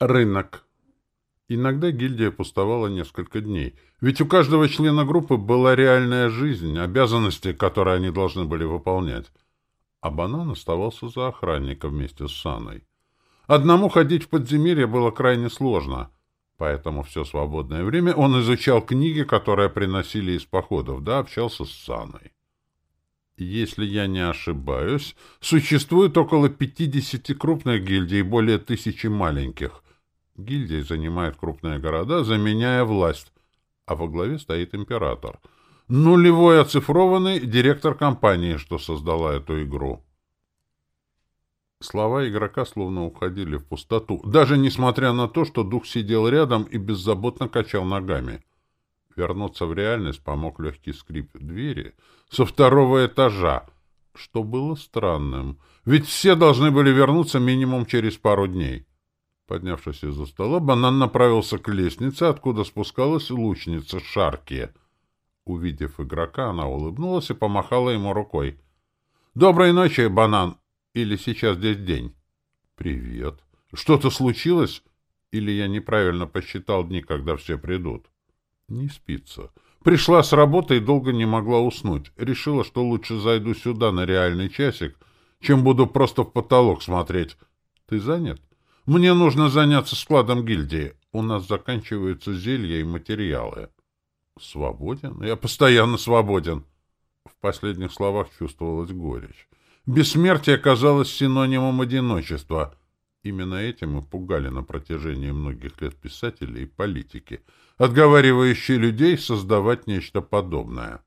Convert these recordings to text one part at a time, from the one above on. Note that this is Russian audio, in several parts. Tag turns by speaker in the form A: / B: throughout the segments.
A: Рынок. Иногда гильдия пустовала несколько дней, ведь у каждого члена группы была реальная жизнь, обязанности, которые они должны были выполнять. А Банан оставался за охранника вместе с Саной. Одному ходить в подземелье было крайне сложно, поэтому все свободное время он изучал книги, которые приносили из походов, да общался с Саной. Если я не ошибаюсь, существует около 50 крупных гильдий и более тысячи маленьких — Гильдии занимают крупные города, заменяя власть, а во главе стоит император. Нулевой оцифрованный директор компании, что создала эту игру. Слова игрока словно уходили в пустоту, даже несмотря на то, что дух сидел рядом и беззаботно качал ногами. Вернуться в реальность помог легкий скрип двери со второго этажа, что было странным, ведь все должны были вернуться минимум через пару дней. Поднявшись из-за стола, банан направился к лестнице, откуда спускалась лучница Шарки. Увидев игрока, она улыбнулась и помахала ему рукой. «Доброй ночи, банан! Или сейчас здесь день?» «Привет. Что-то случилось? Или я неправильно посчитал дни, когда все придут?» «Не спится. Пришла с работы и долго не могла уснуть. Решила, что лучше зайду сюда на реальный часик, чем буду просто в потолок смотреть. Ты занят?» Мне нужно заняться складом гильдии. У нас заканчиваются зелья и материалы. Свободен? Я постоянно свободен. В последних словах чувствовалась горечь. Бессмертие казалось синонимом одиночества. Именно этим и пугали на протяжении многих лет писатели и политики, отговаривающие людей создавать нечто подобное.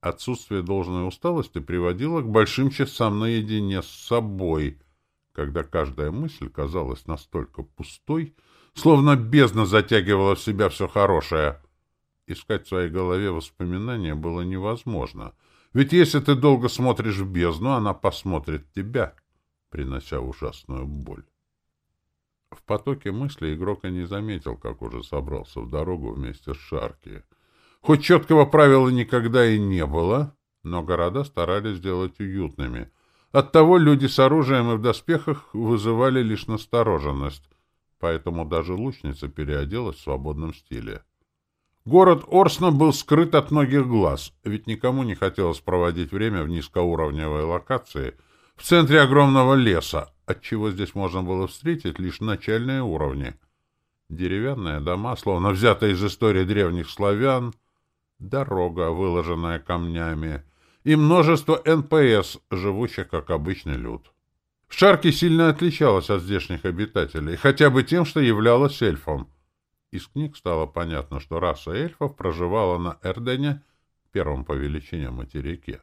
A: Отсутствие должной усталости приводило к большим часам наедине с собой — когда каждая мысль казалась настолько пустой, словно бездна затягивала в себя все хорошее. Искать в своей голове воспоминания было невозможно, ведь если ты долго смотришь в бездну, она посмотрит тебя, принося ужасную боль. В потоке мыслей игрок и не заметил, как уже собрался в дорогу вместе с Шарки. Хоть четкого правила никогда и не было, но города старались сделать уютными — Оттого люди с оружием и в доспехах вызывали лишь настороженность, поэтому даже лучница переоделась в свободном стиле. Город Орсна был скрыт от многих глаз, ведь никому не хотелось проводить время в низкоуровневой локации в центре огромного леса, отчего здесь можно было встретить лишь начальные уровни. Деревянные дома, словно взятые из истории древних славян, дорога, выложенная камнями — и множество НПС, живущих как обычный люд. Шарки сильно отличалась от здешних обитателей, хотя бы тем, что являлась эльфом. Из книг стало понятно, что раса эльфов проживала на Эрдене, первом по величине материке.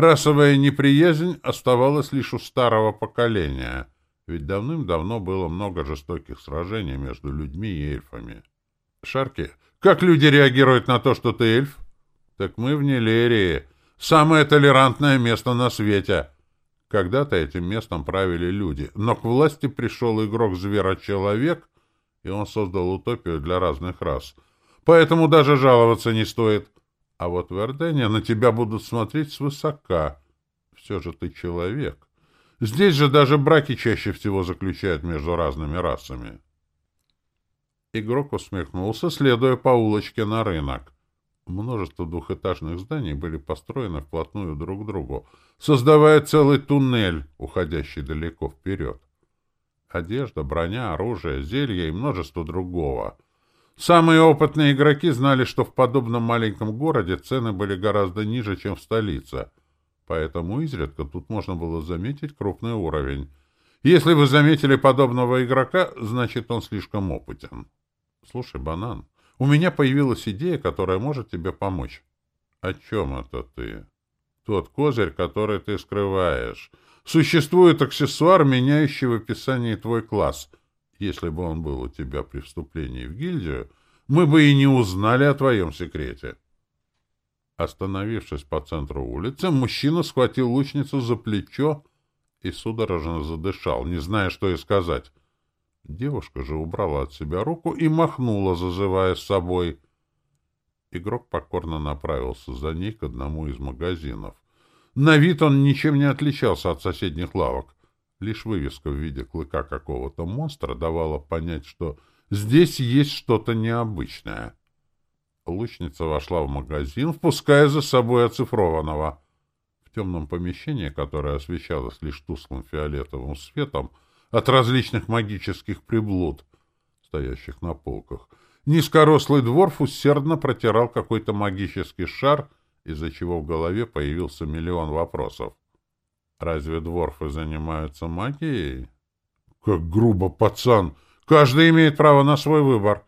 A: Расовая неприязнь оставалась лишь у старого поколения, ведь давным-давно было много жестоких сражений между людьми и эльфами. Шарки, как люди реагируют на то, что ты эльф? Так мы в Нелерии, Самое толерантное место на свете. Когда-то этим местом правили люди, но к власти пришел игрок-зверочеловек, и он создал утопию для разных рас. Поэтому даже жаловаться не стоит. А вот в Эрдене на тебя будут смотреть свысока. Все же ты человек. Здесь же даже браки чаще всего заключают между разными расами. Игрок усмехнулся, следуя по улочке на рынок. Множество двухэтажных зданий были построены вплотную друг к другу, создавая целый туннель, уходящий далеко вперед. Одежда, броня, оружие, зелья и множество другого. Самые опытные игроки знали, что в подобном маленьком городе цены были гораздо ниже, чем в столице, поэтому изредка тут можно было заметить крупный уровень. Если вы заметили подобного игрока, значит он слишком опытен. Слушай, банан, у меня появилась идея, которая может тебе помочь. О чем это ты? Тот козырь, который ты скрываешь. Существует аксессуар, меняющий в описании твой класс. Если бы он был у тебя при вступлении в гильдию, мы бы и не узнали о твоем секрете. Остановившись по центру улицы, мужчина схватил лучницу за плечо и судорожно задышал, не зная, что и сказать. Девушка же убрала от себя руку и махнула, зазывая с собой. Игрок покорно направился за ней к одному из магазинов. На вид он ничем не отличался от соседних лавок. Лишь вывеска в виде клыка какого-то монстра давала понять, что здесь есть что-то необычное. Лучница вошла в магазин, впуская за собой оцифрованного. В темном помещении, которое освещалось лишь тусклым фиолетовым светом от различных магических приблуд, стоящих на полках, низкорослый дворф усердно протирал какой-то магический шар, из-за чего в голове появился миллион вопросов. Разве дворфы занимаются магией? Как грубо, пацан! Каждый имеет право на свой выбор.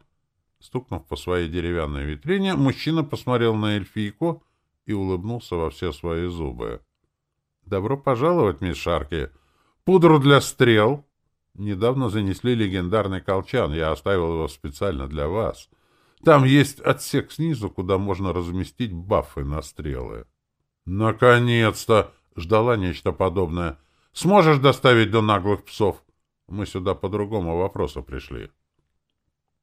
A: Стукнув по своей деревянной витрине, мужчина посмотрел на эльфийку и улыбнулся во все свои зубы. «Добро пожаловать, мисс Шарки! Пудру для стрел!» Недавно занесли легендарный колчан, я оставил его специально для вас. Там есть отсек снизу, куда можно разместить бафы на стрелы. «Наконец-то!» — ждала нечто подобное. «Сможешь доставить до наглых псов?» Мы сюда по другому вопросу пришли.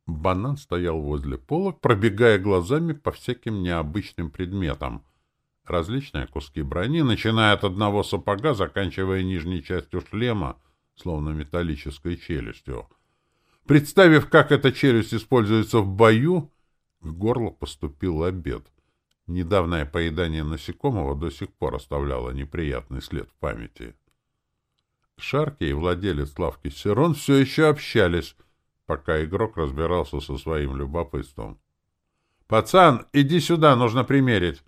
A: Банан стоял возле полок, пробегая глазами по всяким необычным предметам. Различные куски брони, начиная от одного сапога, заканчивая нижней частью шлема, словно металлической челюстью. Представив, как эта челюсть используется в бою, к горлу поступил обед. Недавнее поедание насекомого до сих пор оставляло неприятный след в памяти. Шарки и владелец лавки Сирон все еще общались, пока игрок разбирался со своим любопытством. «Пацан, иди сюда, нужно примерить!»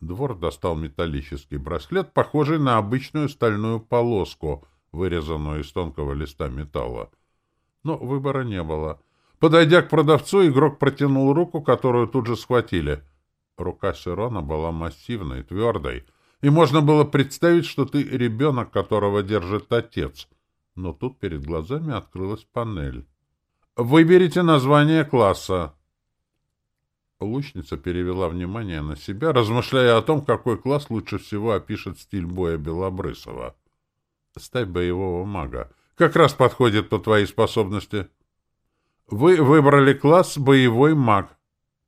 A: Двор достал металлический браслет, похожий на обычную стальную полоску, вырезанную из тонкого листа металла. Но выбора не было. Подойдя к продавцу, игрок протянул руку, которую тут же схватили. Рука Сирона была массивной, твердой, и можно было представить, что ты ребенок, которого держит отец. Но тут перед глазами открылась панель. Выберите название класса. Лучница перевела внимание на себя, размышляя о том, какой класс лучше всего опишет стиль боя Белобрысова. Ставь боевого мага. Как раз подходит по твоей способности. Вы выбрали класс боевой маг.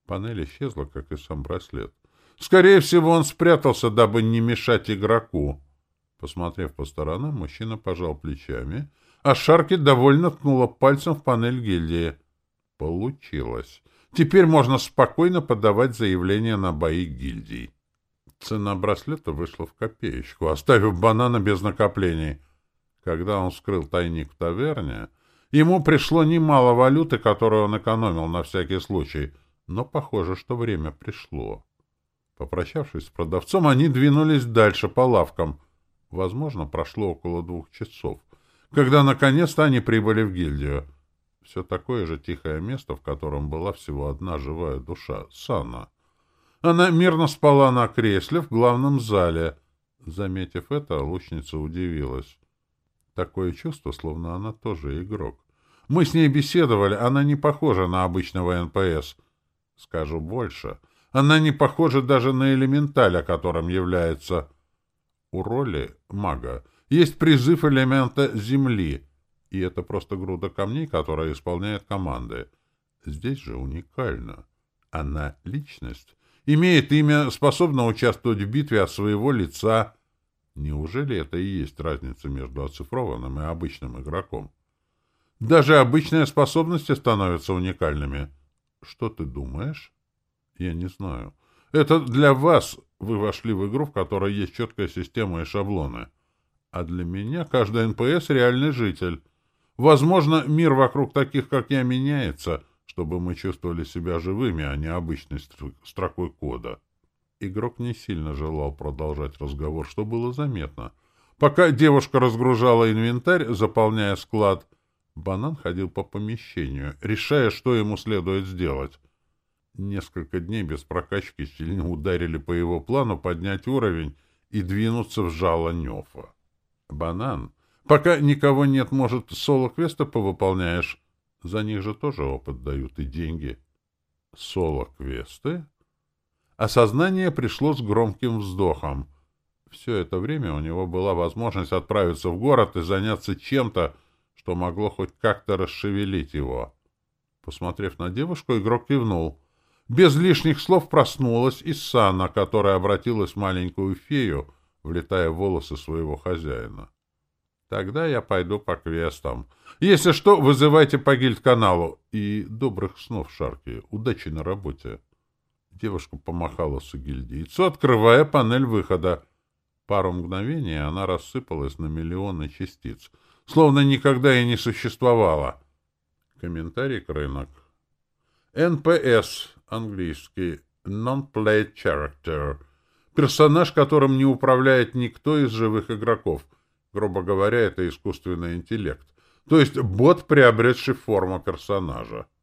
A: Панель исчезла, как и сам браслет. Скорее всего, он спрятался, дабы не мешать игроку. Посмотрев по сторонам, мужчина пожал плечами — а Шарки довольно ткнула пальцем в панель гильдии. Получилось. Теперь можно спокойно подавать заявление на бои гильдий. Цена браслета вышла в копеечку, оставив банана без накоплений. Когда он вскрыл тайник в таверне, ему пришло немало валюты, которую он экономил на всякий случай, но похоже, что время пришло. Попрощавшись с продавцом, они двинулись дальше по лавкам. Возможно, прошло около двух часов когда наконец-то они прибыли в гильдию. Все такое же тихое место, в котором была всего одна живая душа — Сана. Она мирно спала на кресле в главном зале. Заметив это, лучница удивилась. Такое чувство, словно она тоже игрок. Мы с ней беседовали, она не похожа на обычного НПС. Скажу больше, она не похожа даже на элементаль, которым является у роли мага есть призыв элемента Земли, и это просто груда камней, которая исполняет команды. Здесь же уникально. Она — личность. Имеет имя, способна участвовать в битве от своего лица. Неужели это и есть разница между оцифрованным и обычным игроком? Даже обычные способности становятся уникальными. Что ты думаешь? Я не знаю. Это для вас вы вошли в игру, в которой есть четкая система и шаблоны. А для меня каждый НПС — реальный житель. Возможно, мир вокруг таких, как я, меняется, чтобы мы чувствовали себя живыми, а не обычной строкой кода. Игрок не сильно желал продолжать разговор, что было заметно. Пока девушка разгружала инвентарь, заполняя склад, Банан ходил по помещению, решая, что ему следует сделать. Несколько дней без прокачки сильно ударили по его плану поднять уровень и двинуться в жало Нёфа. Банан. Пока никого нет, может, соло-квесты повыполняешь? За них же тоже опыт дают и деньги. Соло-квесты? Осознание пришло с громким вздохом. Все это время у него была возможность отправиться в город и заняться чем-то, что могло хоть как-то расшевелить его. Посмотрев на девушку, игрок кивнул. Без лишних слов проснулась Исана, которая обратилась в маленькую фею, влетая в волосы своего хозяина. Тогда я пойду по квестам. Если что, вызывайте по гильд-каналу. И добрых снов, Шарки. Удачи на работе. Девушка помахала с гильдийцу, открывая панель выхода. Пару мгновений она рассыпалась на миллионы частиц, словно никогда и не существовала. Комментарий к рынок. NPS, английский, Non-Played Character. Персонаж, которым не управляет никто из живых игроков. Грубо говоря, это искусственный интеллект. То есть бот, приобретший форму персонажа.